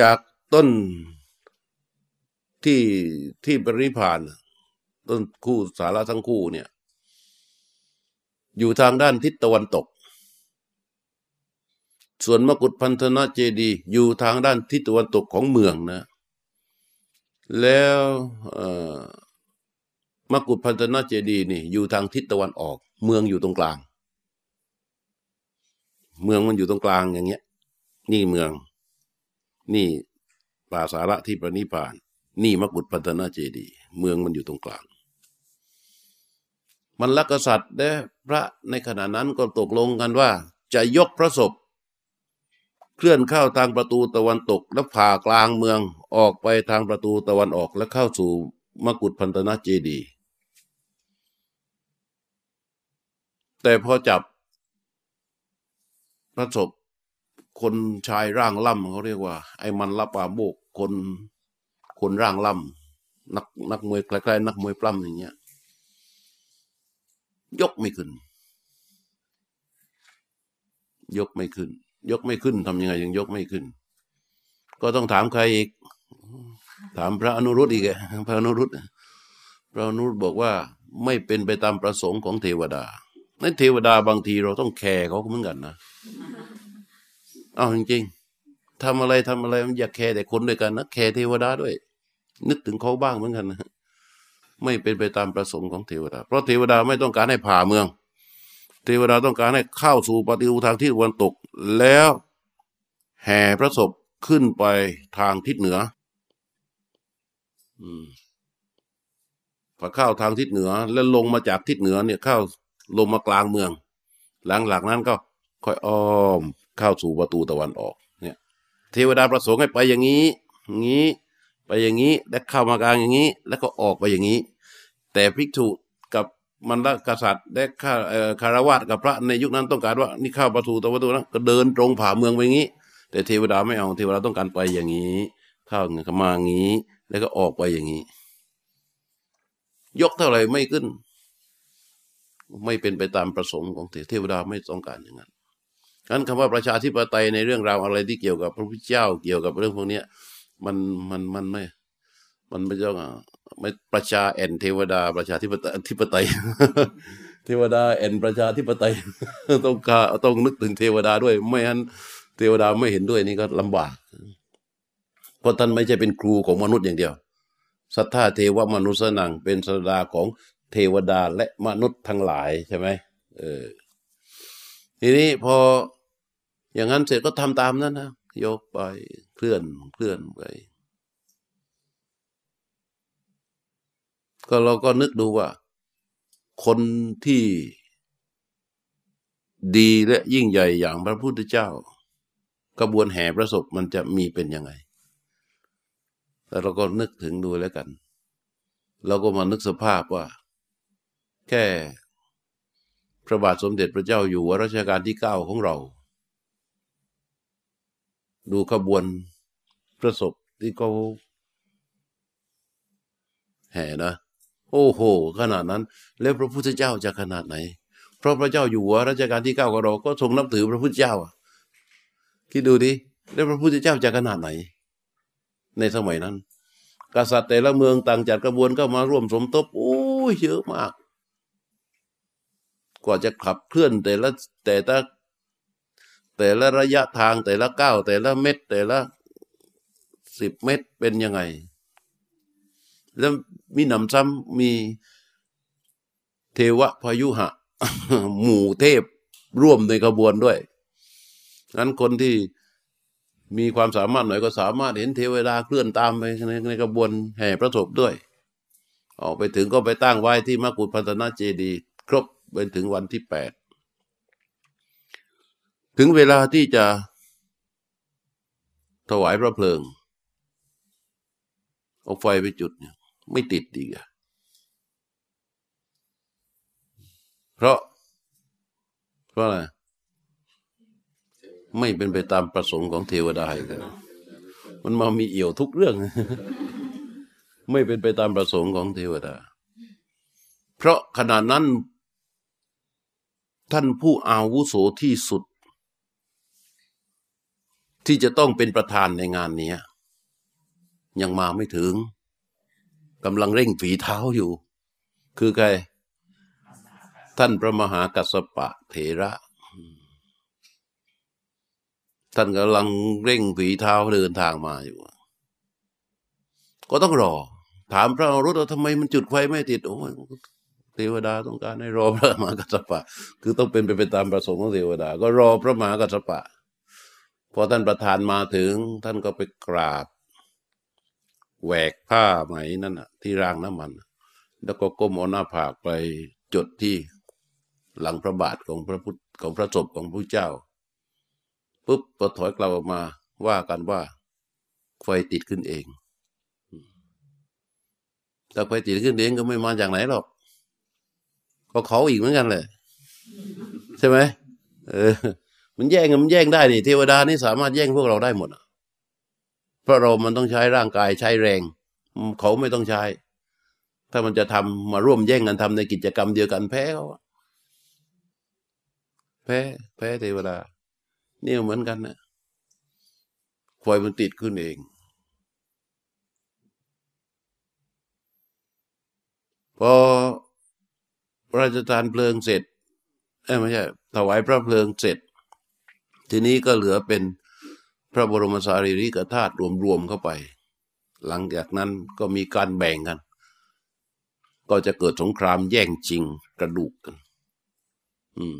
จากต้นที่ที่ปริพานต้นคู่สาระทั้งคู่เนี่ย อยู่ทางด้านทิศตะวันตก ส่วนมกุฏพันธนะเจดีย์อยู่ทางด้านทิศตะวันตกของเมืองนะ แล้วมกุฏพันธนะเจดีย์นี่ อยู่ทางทิศตะวันออก เมืองอยู่ตรงกลาง เมืองมันอยู่ตรงกลางอย่างเงี้ย นี่เมือง นี่ป่าสาระที่ประนิพาน นี่มกุฏพันธนาเจดีย์เมืองมันอยู่ตรงกลาง มันลักกษัตริย์และพระในขณะนั้นก็ตกลงกันว่า จะยกพระศพ เคลื่อนเข้าทางประตูตะวันตกและผ่ากลางเมืองออกไปทางประตูตะวันออกและเข้าสู่มกุฏพันธนาเจดีแต่พอจับพระศพคนชายร่างล่ำเขาเรียกว่า ไอ้มันละปาโบกคนคนร่างล่ำนักนักมวยคล้ายๆนักมวยปล้ำอย่างเงี้ย ยกไม่ขึ้น ยกไม่ขึ้น ยกไม่ขึ้นทำยังไงยังยกไม่ขึ้น ก็ต้องถามใครอีก ถามพระอนุรุตอีกพระอนุรุตพระอนุรุตบอกว่าไม่เป็นไปตามประสงค์ของเทวดาในเทวดาบางทีเราต้องแคร์เขาเหมือนกันนะเอาจริงๆทำอะไรทำอะไรมันอยากแคร์แต่คนด้วยกันนะแคร์เทวดาด้วย นึกถึงเขาบ้างเหมือนกันนะ ไม่เป็นไปตามประสงค์ของเทวดา เพราะเทวดาไม่ต้องการให้ผ่าเมือง เทวดาต้องการให้เข้าสู่ปฏิรูทางทิศตะวันตก แล้วแห่พระศพขึ้นไปทางทิศเหนืออืมพอเข้าทางทิศเหนือ แล้วลงมาจากทิศเหนือเนี่ยเข้าลงมากลางเมือง หลังหลักนั้นก็ค่อยอ้อมเข้าสู่ประตูตะวันออก เนี่ย เทวดาประสงค์ให้ไปอย่างนี้งนี้ อย่างนี้ แล้วเข้ามากลางอย่างนี้ แล้วก็ออกไปอย่างนี้ แต่พิกษุกับมันละกษัตริย์และข้าคารวะกับพระในยุคนั้นต้องการว่านี่เข้าประตูตะวันตกนะก็เดินตรงผ่าเมืองไปอย่างนี้ แต่เทวดาไม่เอาเทวดาต้องการไปอย่างนี้เข้าเงี้ยมาอย่างนี้ แล้วก็ออกไปอย่างนี้ ยกเท่าไหร่ไม่ขึ้น ไม่เป็นไปตามประสงค์ของเทวดาไม่ต้องการอย่างนั้นนั้นคำว่าประชาธิปไตยในเรื่องราวอะไรที่เกี่ยวกับพระพุทธเจ้าเกี่ยวกับเรื่องพวกนี้ มันมันมันไม่ มันไม่ต้องไม่ประชาแอนเทวดา ประชาธิปไตยธิปไตยเทวดาแอนประชาธิปไตยต้องการต้องนึกถึงเทวดาด้วย ไม่งั้นเทวดาไม่เห็นด้วยนี่ก็ลำบาก เพราะท่านไม่ใช่เป็นครูของมนุษย์อย่างเดียว สัทธาเทวมนุษย์นังเป็นสดาของเทวดาและมนุษย์ทั้งหลายใช่ไหมเออทีนี้พออย่างนั้นเสร็จก็ทำตามนั้นนะ ยกไปเคลื่อนเคลื่อนไปก็เราก็นึกดูว่า คนที่ดีและยิ่งใหญ่อย่างพระพุทธเจ้า กระบวนแห่ประสบมันจะมีเป็นยังไง แต่เราก็นึกถึงดูแล้วกัน เราก็มานึกสภาพว่า แค่พระบาทสมเด็จพระเจ้าอยู่หัวรัชกาลที่เก้าของเรา ดูขบวนประสบที่เขาแห่นะ โอ้โห ขนาดนั้น แล้วพระพุทธเจ้าจะขนาดไหน เพราะพระเจ้าอยู่หัวรัชกาลที่เก้าของเราก็ทรงนับถือพระพุทธเจ้าอะคิดดูดิแล้วพระพุทธเจ้าจะขนาดไหน ในสมัยนั้น กษัตริย์แต่ละเมืองต่างจัดกระบวนก็มาร่วมสมทบโอ้เยอะมาก กว่าจะขับเคลื่อนแต่ละแต่ละ แต่ละระยะทางแต่ละก้าวแต่ละเม็ดแต่ละสิบเม็ดเป็นยังไง แล้วมีหนำซ้ำมีเทวพายุหะ หมู่เทพร่วมในขบวนด้วยนั้นคนที่มีความสามารถหน่อยก็สามารถเห็นเทวดาเคลื่อนตามไปในในกระบวนแห่พระศพด้วย ออกไปถึงก็ไปตั้งไว้ที่มกุฏพันธนาเจดี ครบเป็นถึงวันที่แปด ถึงเวลาที่จะถวายพระเพลิง เอาไฟไปจุดเนี่ยไม่ติดดีอะเพราะ เพราะอะไร ไม่เป็นไปตามประสงค์ของเทวดากันมันมามีเอี่ยวทุกเรื่อง ไม่เป็นไปตามประสงค์ของเทวดา เพราะขณะนั้น ท่านผู้อาวุโสที่สุด ที่จะต้องเป็นประธานในงานนี้ยังมาไม่ถึงกำลังเร่งฝีเท้าอยู่ คือใคร ท่านพระมหากัสสปะเถระ ท่านกำลังเร่งฝีเท้าเดินทางมาอยู่ ก็ต้องรอ ถามพระอรุตว่าทำไมมันจุดไฟไม่ติดโอ้ยเทวดาต้องการให้รอพระมหากัสสปะ คือต้องเป็นไปตามประสงค์ของเทวดา ก็รอพระมหากัสปะ พอท่านประธานมาถึง ท่านก็ไปกราบแหวกผ้าไหมนั่นน่ะที่รางน้ำมัน แล้วก็ก้มเอาหน้าผากไปจดที่หลังพระบาทของพระพุทธของพระศพของพระเจ้าปุ๊บพอถอยกลับออกมาว่ากันว่า ไฟติดขึ้นเองถ้าไฟติดขึ้นเองก็ไม่มาจากไหนหรอกก็เขาอีกเหมือนกันเลย ใช่ไหมเออ มันแย่งมันแย่งได้นี่เทวดานี่สามารถแย่งพวกเราได้หมดอะเพราะเรามันต้องใช้ร่างกายใช้แรง เขาไม่ต้องใช้ ถ้ามันจะทำมาร่วมแย่งกันทำในกิจกรรมเดียวกันแพ้เขาแพ้แพ้เทวดานี่เหมือนกันนะไฟมันติดขึ้นเอง พอพระราชทานเพลิงเสร็จเอ้ไม่ใช่ถวายพระเพลิงเสร็จ ทีนี้ก็เหลือเป็นพระบรมสารีริกธาตุรวมๆเข้าไป หลังจากนั้นก็มีการแบ่งกัน ก็จะเกิดสงครามแย่งจริงกระดูกกัน อืม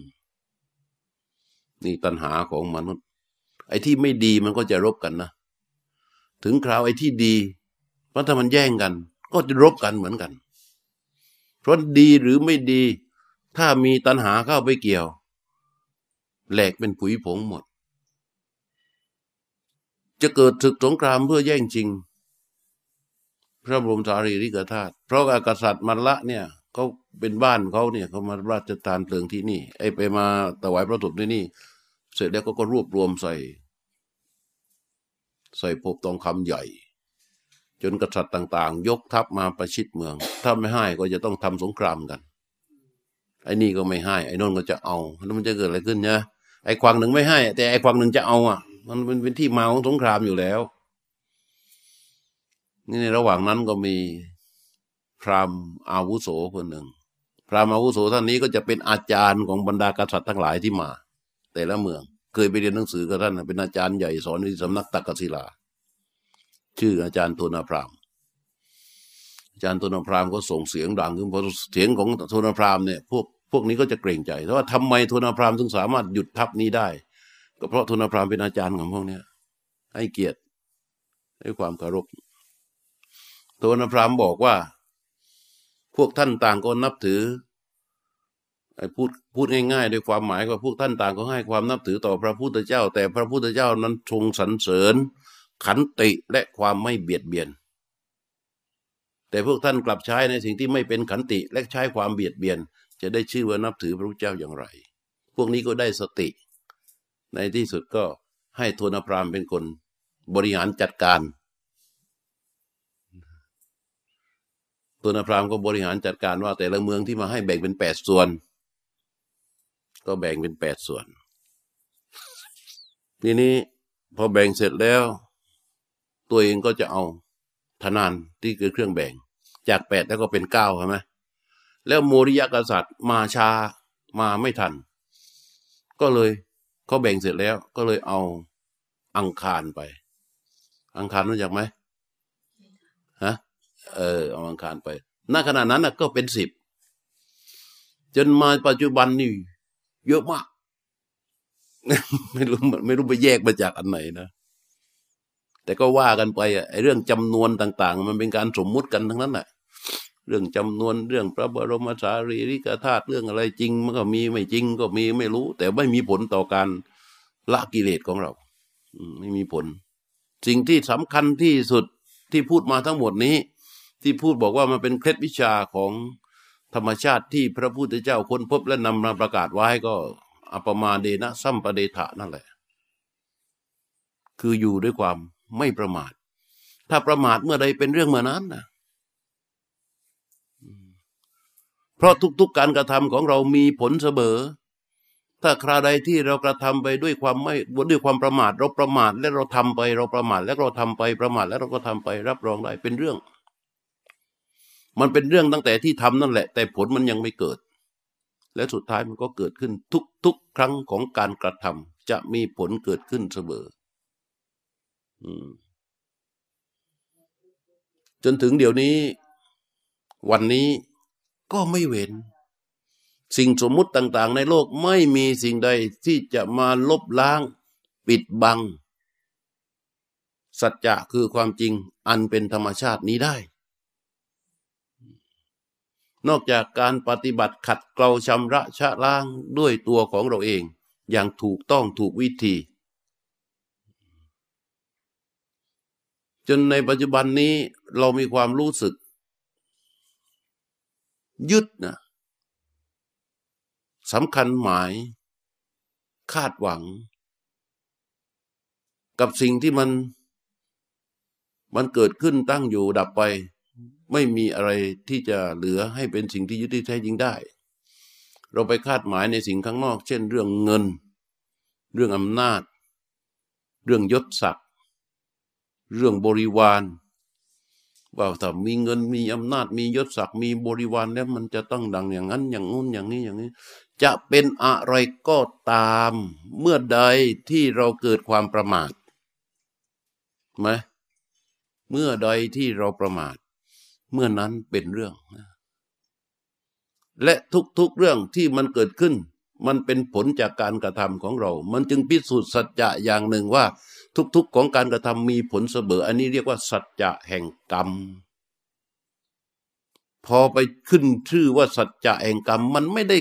นี่ตัณหาของมนุษย์ ไอ้ที่ไม่ดีมันก็จะรบกันนะ ถึงคราวไอ้ที่ดีเพราะถ้ามันแย่งกัน ก็จะรบกันเหมือนกัน เพราะดีหรือไม่ดี ถ้ามีตัณหาเข้าไปเกี่ยว แหลกเป็นผุยผงหมด จะเกิดศึกสงครามเพื่อแย่งจริง พระบรมสารีริกธาตุเพราะอากษัตริย์มัลละเนี่ยเขาเป็นบ้านเขาเนี่ยเขามาราชทานเพลิงที่นี่ ไอ้ไปมาถวายพระศพที่นี่ เสร็จแล้วก็ก็รวบรวมใส่ ใส่ภพตองคำใหญ่ จนกษัตริย์ต่าง ๆ ยกทัพมาประชิดเมือง ถ้าไม่ให้ก็จะต้องทำสงครามกันไอ้นี่ก็ไม่ให้ ไอ้นนก็จะเอาแล้วมันจะเกิดอะไรขึ้นเนี่ย ไอ้ควางหนึ่งไม่ให้ แต่ไอ้ควางหนึ่งจะเอาอะ มันเป็นที่มาของสงครามอยู่แล้ว นี่ในระหว่างนั้นก็มีพรามอาวุโสคนหนึ่ง พรามอาวุโสท่านนี้ก็จะเป็นอาจารย์ของบรรดากษัตริย์ทั้งหลายที่มา แต่ละเมือง เคยไปเรียนหนังสือกับท่านเป็นอาจารย์ใหญ่สอนที่สำนักตักกศิลา ชื่ออาจารย์โทนาพรามอาจารย์โทนาพรามก็ส่งเสียงดังขึ้นพอเสียงของโทนาพรามเนี่ย พวกพวกนี้ก็จะเกรงใจเพราะว่าทำไมโทนาพราหมณ์ถึงสามารถหยุดทัพนี้ได้ ก็เพราะทุนพรามเป็นอาจารย์ของพวกนี้ให้เกียรติให้ความเคารพทุนพรามบอกว่า พวกท่านต่างก็นับถือไอ้พูดพูดง่ายๆ ด้วยความหมายว่าพวกท่านต่างก็ให้ความนับถือต่อพระพุทธเจ้า แต่พระพุทธเจ้านั้นทรงสรรเสริญ ขันติและความไม่เบียดเบียน แต่พวกท่านกลับใช้ในสิ่งที่ไม่เป็นขันติและใช้ความเบียดเบียน จะได้ชื่อว่านับถือพระพุทธเจ้าอย่างไร พวกนี้ก็ได้สติ ในที่สุดก็ให้โทนพรามเป็นคนบริหารจัดการโทนพรามก็บริหารจัดการว่า แต่ละเมืองที่มาให้แบ่งเป็นแปดส่วน ก็แบ่งเป็นแปดส่วน ทีนี้พอแบ่งเสร็จแล้ว ตัวเองก็จะเอาธนานที่คือเครื่องแบ่ง จากแปดแล้วก็เป็นเก้าใช่ไหม แล้วโมริยกษัตริย์มาชามาไม่ทัน ก็เลยเขาแบ่งเสร็จแล้วก็เลยเอาอังคารไป อังคารรู้จักไหมฮะเออเอาอังคารไปณขณะนั้นนะก็เป็นสิบจนมาปัจจุบันนี่เยอะมาก ไม่รู้ไม่รู้ไปแยกมาจากอันไหนนะแต่ก็ว่ากันไปอะไอ้เรื่องจำนวนต่าง ๆ มันเป็นการสมมุติกันทั้งนั้นแหละ เรื่องจำนวนเรื่องพระบรมสารีริกธาตุเรื่องอะไรจริง มันก็มีไม่จริงก็มีไม่รู้ แต่ไม่มีผลต่อการละกิเลสของเราไม่มีผล สิ่งที่สำคัญที่สุดที่พูดมาทั้งหมดนี้ ที่พูดบอกว่ามันเป็นเคล็ดวิชาของธรรมชาติที่พระพุทธเจ้าค้นพบและนำมาประกาศไว้ก็อปมาเดนะสัมปเดทะนั่นแหละ คืออยู่ด้วยความไม่ประมาท ถ้าประมาทเมื่อใดเป็นเรื่องเมื่อนั้นนะ เพราะทุกๆการกระทำของเรามีผลเสมอ ถ้าคราใดที่เรากระทำไปด้วยความไม่ด้วยความประมาทเราประมาทและเราทำไปเราประมาทและเราทำไปประมาทแล้วเราก็ทำไปรับรองได้เป็นเรื่อง มันเป็นเรื่องตั้งแต่ที่ทำนั่นแหละ แต่ผลมันยังไม่เกิด และสุดท้ายมันก็เกิดขึ้นทุกๆ ครั้งของการกระทำจะมีผลเกิดขึ้นเสมอจนถึงเดี๋ยวนี้ วันนี้ ก็ไม่เว้น สิ่งสมมุติต่าง ๆ ในโลกไม่มีสิ่งใดที่จะมาลบล้าง ปิดบัง สัจจะคือความจริงอันเป็นธรรมชาตินี้ได้ นอกจากการปฏิบัติขัดเกลาชำระชะล้างด้วยตัวของเราเอง อย่างถูกต้องถูกวิธีจนในปัจจุบันนี้เรามีความรู้สึก ยึดนะสำคัญหมาย คาดหวัง กับสิ่งที่มัน มันเกิดขึ้นตั้งอยู่ดับไป ไม่มีอะไรที่จะเหลือให้เป็นสิ่งที่ยึดที่แท้จริงได้ เราไปคาดหมายในสิ่งข้างนอก เช่น เรื่องเงิน เรื่องอำนาจ เรื่องยศศักดิ์เรื่องบริวาร ว่าถ้ามีเงินมีอำนาจมียศศักดิ์มีบริวารแล้วมันจะต้องดังอย่างนั้น อย่างนู้นอย่างนี้อย่างนี้ จะเป็นอะไรก็ตาม เมื่อใดที่เราเกิดความประมาทไหมเมื่อใดที่เราประมาท เมื่อนั้นเป็นเรื่อง และทุกๆเรื่องที่มันเกิดขึ้น มันเป็นผลจากการกระทำของเรา มันจึงพิสูจน์สัจจะอย่างหนึ่งว่า ทุกๆของการกระทำมีผลเสมอ อันนี้เรียกว่า สัจจะแห่งกรรม พอไปขึ้นชื่อว่าสัจจะแห่งกรรม มันไม่ได้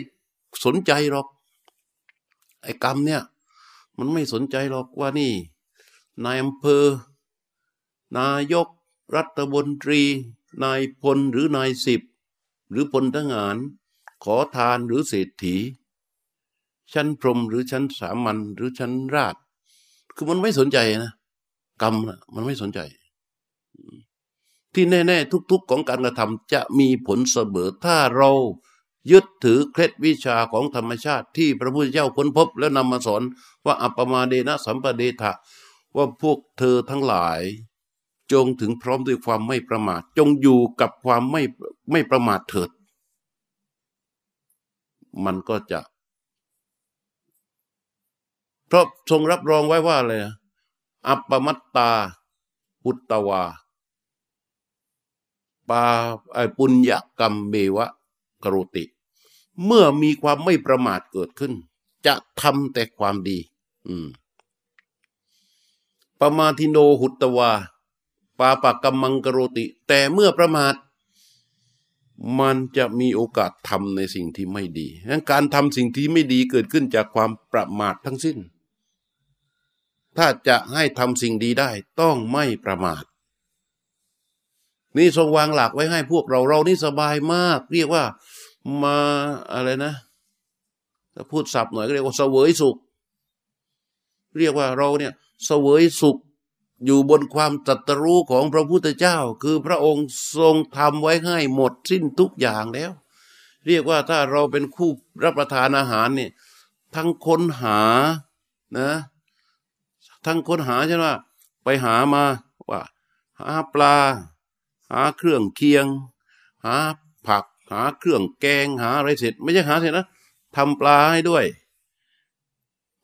สนใจหรอก ไอ้กรรมเนี่ย มันไม่สนใจหรอกว่านี่ นายอำเภอ นายก รัฐมนตรี นายพลหรือนายสิบ หรือพลทหาร ขอทานหรือเศรษฐี ชั้นพรมหรือชั้นสามัญหรือชั้นราช คือมันไม่สนใจนะกรรมนะมันไม่สนใจ ที่แน่ ๆ ทุก ๆ ของการกระทำจะมีผลเสมอถ้าเรายึดถือเคล็ดวิชาของธรรมชาติที่พระพุทธเจ้าค้นพบ แล้วนำมาสอนว่าอัปมาเดนะสัมปเดทะว่าพวกเธอทั้งหลาย จงถึงพร้อมด้วยความไม่ประมาท จงอยู่กับความไม่ไม่ประมาทเถิด มันก็จะ ราะทรงรับรองไว้ว่าอะไรอัปปมัตตา พุตตวา ปาไอปุญญกรรมเบวะกรุติ เมื่อมีความไม่ประมาทเกิดขึ้น จะทำแต่ความดี อืมปมาทิโนหุตตวา ปาปากรรมังกโรติ แต่เมื่อประมาท มันจะมีโอกาสทำในสิ่งที่ไม่ดีดังการทำสิ่งที่ไม่ดีเกิดขึ้นจากความประมาททั้งสิ้น ถ้าจะให้ทำสิ่งดีได้ต้องไม่ประมาท นี่ทรงวางหลักไว้ให้พวกเราเรานี่สบายมาก เรียกว่ามาอะไรนะถ้าพูดศัพท์หน่อยก็เรียกว่าเสวยสุข เรียกว่าเราเนี่ยเสวยสุขอยู่บนความตรัสรู้ของพระพุทธเจ้า คือพระองค์ทรงทำไว้ให้หมดสิ้นทุกอย่างแล้ว เรียกว่าถ้าเราเป็นคู่รับประทานอาหารเนี่ยทั้งค้นหานะ ทั้งค้นหาใช่ไหมไปหามาว่า หาปลา หาเครื่องเคียง หาผัก หาเครื่องแกงหาอะไรเสร็จ ไม่ใช่หาเสร็จนะทำปลาให้ด้วย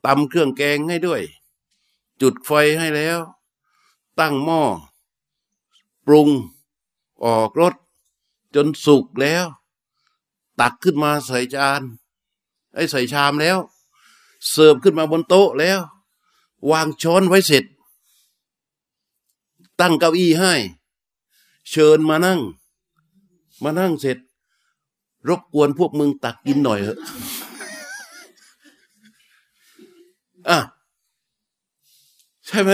ตำเครื่องแกงให้ด้วย จุดไฟให้แล้ว ตั้งหม้อปรุงออกรสจนสุกแล้ว ตักขึ้นมาใส่จานไอ้ใส่ชามแล้ว เสิร์ฟขึ้นมาบนโต๊ะแล้ว วางช้อนไว้เสร็จ ตั้งเก้าอี้ให้ เชิญมานั่ง มานั่งเสร็จ รบกวนพวกมึงตักกินหน่อยเถอะอะใช่ไหม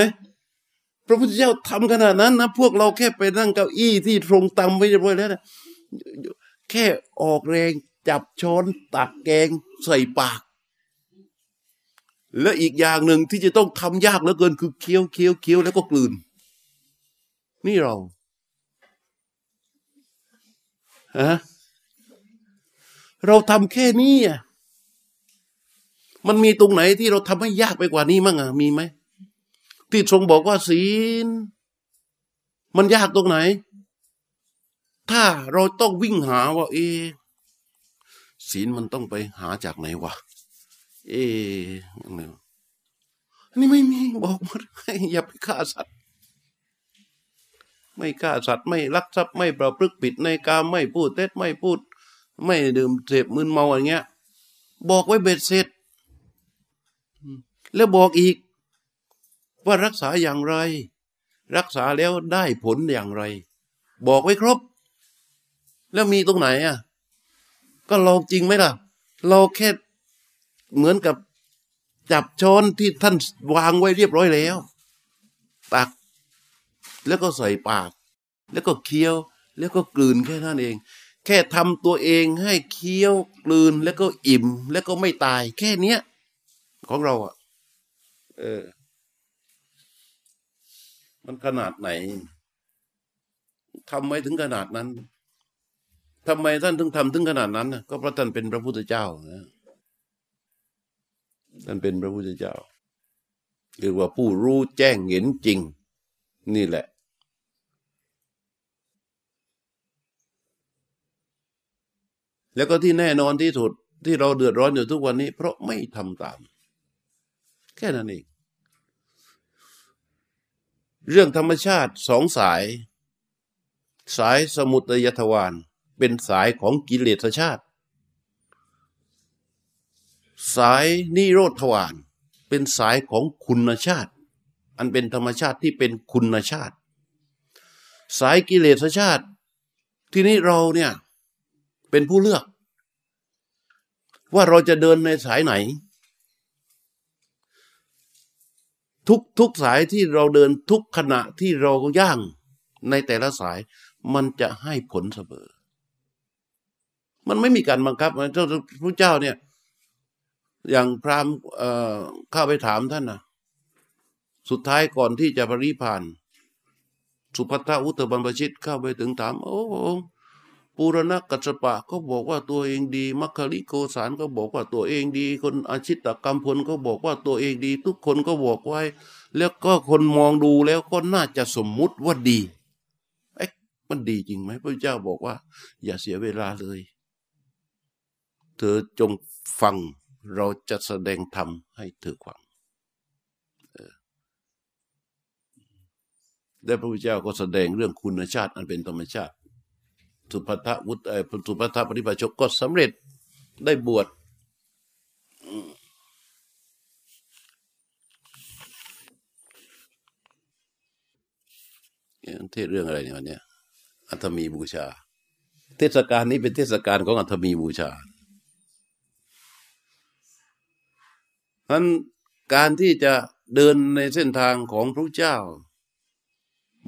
พระพุทธเจ้าทำขนาดนั้นนะพวกเราแค่ไปนั่งเก้าอี้ที่ทรงตำไว้เรียบร้อยแล้วนะแค่ออกแรงจับช้อนตักแกงใส่ปาก และอีกอย่างหนึ่งที่จะต้องทำยากเหลือเกินคือเคี้ยวเคี้ยวเคี้ยวแล้วก็กลืน นี่เราฮะเราทำแค่นี้อะมันมีตรงไหนที่เราทำให้ยากไปกว่านี้มั่งอะมีไหมที่ทรงบอกว่าศีล มันยากตรงไหน ถ้าเราต้องวิ่งหาว่า เอศีลมันต้องไปหาจากไหนวะ เออันนี้ไม่มีบอกหมดอย่าไปฆ่าสัตว์ ไม่ฆ่าสัตว์ไม่ลักทรัพย์ไม่ประพฤติผิดในการไม่พูดเท็จไม่พูด ไม่ดื่มเสพมึนเมาอะไรเงี้ย บอกไว้เบ็ดเสร็จ แล้วบอกอีก ว่ารักษาอย่างไร รักษาแล้วได้ผลอย่างไร บอกไว้ครบ แล้วมีตรงไหนอะก็ลองจริงไหมล่ะ เราแค่ เหมือนกับจับช้อนที่ท่านวางไว้เรียบร้อยแล้ว ตัก แล้วก็ใส่ปาก แล้วก็เคี้ยว แล้วก็กลืนแค่นั้นเอง แค่ทำตัวเองให้เคี้ยวกลืนแล้วก็อิ่ม แล้วก็ไม่ตาย แค่เนี้ย ของเราอะ เออ มันขนาดไหนทำไมถึงขนาดนั้นทำไมท่านถึงทำถึงขนาดนั้นก็เพราะท่านเป็นพระพุทธเจ้านะ ท่านเป็นพระพุทธเจ้าเรียกว่าผู้รู้แจ้งเห็นจริง นี่แหละ แล้วก็ที่แน่นอนที่สุดที่เราเดือดร้อนอยู่ทุกวันนี้ เพราะไม่ทำตาม แค่นั้นเอง เรื่องธรรมชาติสองสาย สายสมุทยทวารเป็นสายของกิเลสชาติ สายนิโรธทวารเป็นสายของคุณชาติ อันเป็นธรรมชาติที่เป็นคุณชาติ สายกิเลสชาติ ที่นี้เราเนี่ยเป็นผู้เลือก ว่าเราจะเดินในสายไหน ทุกทุกสายที่เราเดินทุกขณะที่เราย่างในแต่ละสายมันจะให้ผลเสมอมันไม่มีการบังคับพระเจ้าเนี่ย อย่างพราหมณ์เข้าไปถามท่านนะสุดท้ายก่อนที่จะปริพาน สุภัทอุตบันปชิตเข้าไปถึงถาม โอ้ปูรณกัสปะก็บอกว่าตัวเองดีมัคคิริโกสารก็บอกว่าตัวเองดี คนอาชิตตกรรมพลก็บอกว่าตัวเองดี ทุกคนก็บอกไว้ แล้วก็คนมองดูแล้วก็น่าจะสมมุติว่าดีไอ้มันดีจริงไหมพระเจ้าบอกว่า อย่าเสียเวลาเลย เธอจงฟัง เราจะแสดงธรรมให้เธอฟังได้พระพุทธเจ้าก็แสดงเรื่องคุณชาติอันเป็นธรรมชาติ สุภัทวุฒิสุภัทปฏิบัติชกก็สำเร็จได้บวชเทศเรื่องอะไรเนี่ยวันนี้อัตมีบูชา เทศกาลนี้เป็นเทศกาลของอัตมีบูชา นั้นการที่จะเดินในเส้นทางของพระเจ้า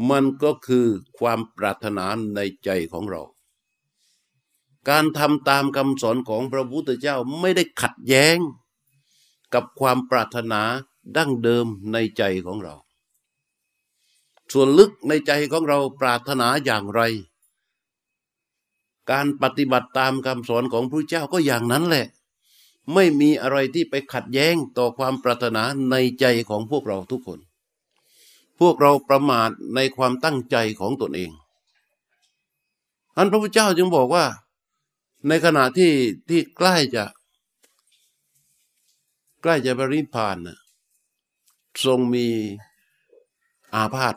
มันก็คือความปรารถนาในใจของเรา การทำตามคำสอนของพระพุทธเจ้าไม่ได้ขัดแย้ง กับความปรารถนาดั้งเดิมในใจของเรา ส่วนลึกในใจของเราปรารถนาอย่างไร การปฏิบัติตามคำสอนของพระเจ้าก็อย่างนั้นแหละ ไม่มีอะไรที่ไปขัดแย้งต่อความปรารถนาในใจของพวกเราทุกคน พวกเราประมาทในความตั้งใจของตนเองอันพระพุทธเจ้าจึงบอกว่า ในขณะที่ที่ใกล้จะ ใกล้จะบริพานนะทรงมีอาพาธ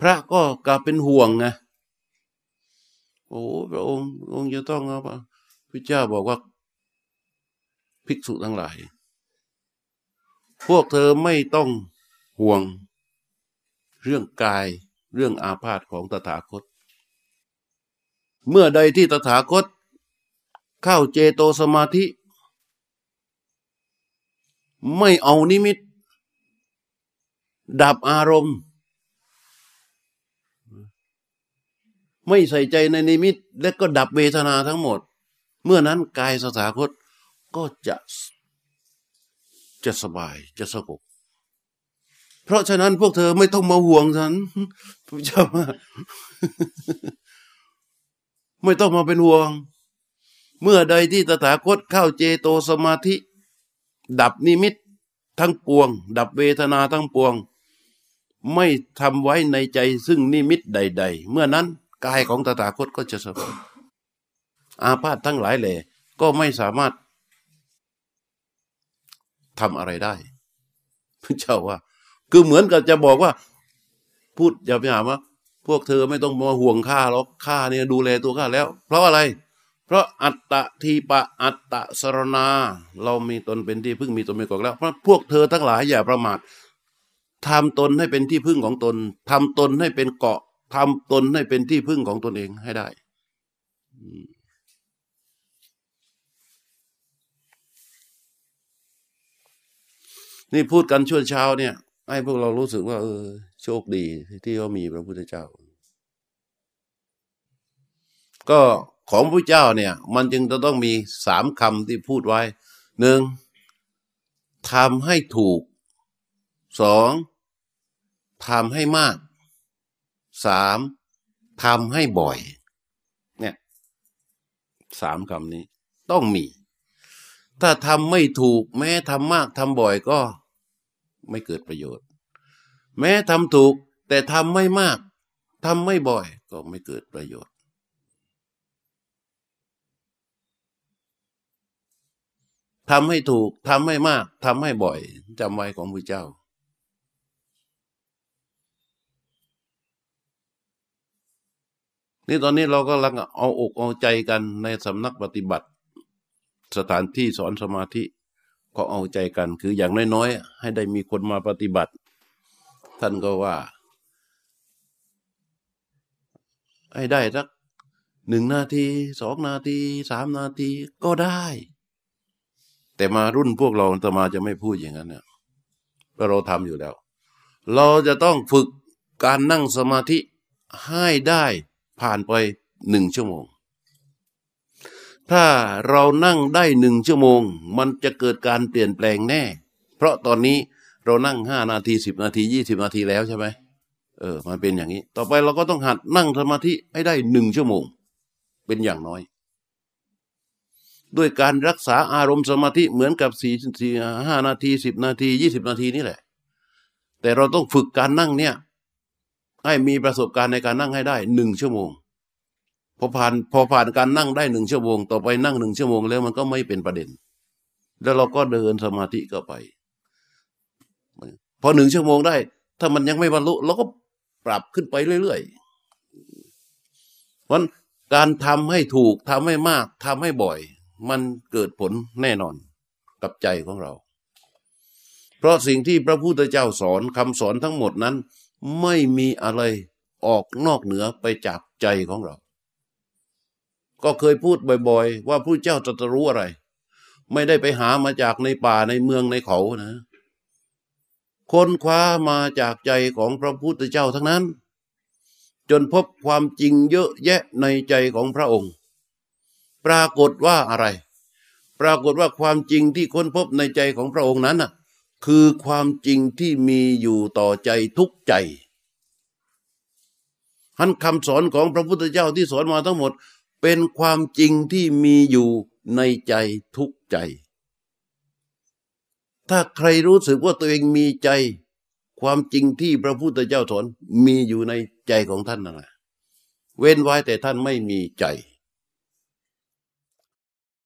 พระก็กลับเป็นห่วงไงโอ้พระองค์องค์จะต้องเอา พระเจ้าบอกว่าภิกษุทั้งหลาย พวกเธอไม่ต้องห่วง เรื่องกายเรื่องอาพาธของตถาคต เมื่อใดที่ตถาคต เข้าเจโตสมาธิ ไม่เอานิมิต ดับอารมณ์ ไม่ใส่ใจในนิมิต และก็ดับเวทนาทั้งหมด เมื่อนั้นกายสถาคตก็จะจะสบายจะสงบเพราะฉะนั้นพวกเธอไม่ต้องมาห่วงฉันพระเจ้าว่าไม่ต้องมาเป็นห่วง เมื่อใดที่ตถาคตเข้าเจโตสมาธิ ดับนิมิตทั้งปวง ดับเวทนาทั้งปวง ไม่ทำไว้ในใจซึ่งนิมิตใด ๆ เมื่อนั้นกายของตถาคตก็จะสงบ อาพาธทั้งหลายแหล่ก็ไม่สามารถทำอะไรได้พระเจ้าว่า คือเหมือนกับจะบอกว่า พูดอย่าไปหาว่า พวกเธอไม่ต้องมาห่วงข้าหรอกข้าเนี่ยดูแลตัวข้าแล้ว เพราะอะไร เพราะอัตตะทีปะอัตตะสรณา เรามีตนเป็นที่พึ่งมีตนเป็นกอกแล้วเพราะพวกเธอทั้งหลายอย่าประมาททำตนให้เป็นที่พึ่งของตนทำตนให้เป็นเกาะทำตนให้เป็นที่พึ่งของตนเองให้ได้ นี่พูดกันช่วงเช้าเนี่ย ให้พวกเรารู้สึกว่า เออ โชคดีที่เขามีพระพุทธเจ้า ก็ของพระเจ้าเนี่ย มันจึงจะต้องมีสามคำที่พูดไว้หนึ่งทำให้ถูกสองทำให้มากสามทำให้บ่อย เนี่ยสามคำนี้ต้องมี ถ้าทำไม่ถูก แม้ทำมากทำบ่อยก็ไม่เกิดประโยชน์ แม้ทำถูกแต่ทำไม่มากทำไม่บ่อยก็ไม่เกิดประโยชน์ ทำให้ถูก ทำให้มาก ทำให้บ่อยจำไว้ของพระเจ้า นี่ตอนนี้เราก็ลังเอาอกเอาใจกันในสำนักปฏิบัติ สถานที่สอนสมาธิก็เอาใจกัน คืออย่างน้อยๆ ให้ได้มีคนมาปฏิบัติ ท่านก็ว่า ให้ได้สักหนึ่งนาทีสองนาทีสามนาทีก็ได้ แต่มารุ่นพวกเราตมาจะไม่พูดอย่างนั้นเนี่ยเพราะเราทำอยู่แล้ว เราจะต้องฝึกการนั่งสมาธิให้ได้ผ่านไปหนึ่งชั่วโมง ถ้าเรานั่งได้หนึ่งชั่วโมง มันจะเกิดการเปลี่ยนแปลงแน่ เพราะตอนนี้เรานั่งห้านาทีสิบนาทียี่สิบนาทีแล้วใช่ไหมเออ มันเป็นอย่างนี้ ต่อไปเราก็ต้องหัดนั่งสมาธิให้ได้หนึ่งชั่วโมง เป็นอย่างน้อย ด้วยการรักษาอารมณ์สมาธิเหมือนกับสี่สี่ห้านาทีสิบนาทียี่สิบนาทีนี่แหละ แต่เราต้องฝึกการนั่งเนี่ย ให้มีประสบการณ์ในการนั่งให้ได้หนึ่งชั่วโมง พอผ่านพอผ่านการนั่งได้หนึ่งชั่วโมง ต่อไปนั่งหนึ่งชั่วโมงแล้วมันก็ไม่เป็นประเด็น แล้วเราก็เดินสมาธิก็ไป พอหนึ่งชั่วโมงได้ ถ้ามันยังไม่บรรลุเราก็ปรับขึ้นไปเรื่อยๆเพราะการทำให้ถูกทำให้มากทำให้บ่อย มันเกิดผลแน่นอนกับใจของเรา เพราะสิ่งที่พระพุทธเจ้าสอนคำสอนทั้งหมดนั้น ไม่มีอะไรออกนอกเหนือไปจากใจของเรา ก็เคยพูดบ่อยๆ ว่าผู้เจ้าจะรู้อะไร ไม่ได้ไปหามาจากในป่าในเมืองในเขานะค้นคว้ามาจากใจของพระพุทธเจ้าทั้งนั้น จนพบความจริงเยอะแยะในใจของพระองค์ ปรากฏว่าอะไร ปรากฏว่าความจริงที่ค้นพบในใจของพระองค์นั้นน่ะ คือความจริงที่มีอยู่ต่อใจทุกใจท่านคำสอนของพระพุทธเจ้าที่สอนมาทั้งหมด เป็นความจริงที่มีอยู่ในใจทุกใจ ถ้าใครรู้สึกว่าตัวเองมีใจ ความจริงที่พระพุทธเจ้าสอนมีอยู่ในใจของท่านนั่นแหละเว้นไว้แต่ท่านไม่มีใจ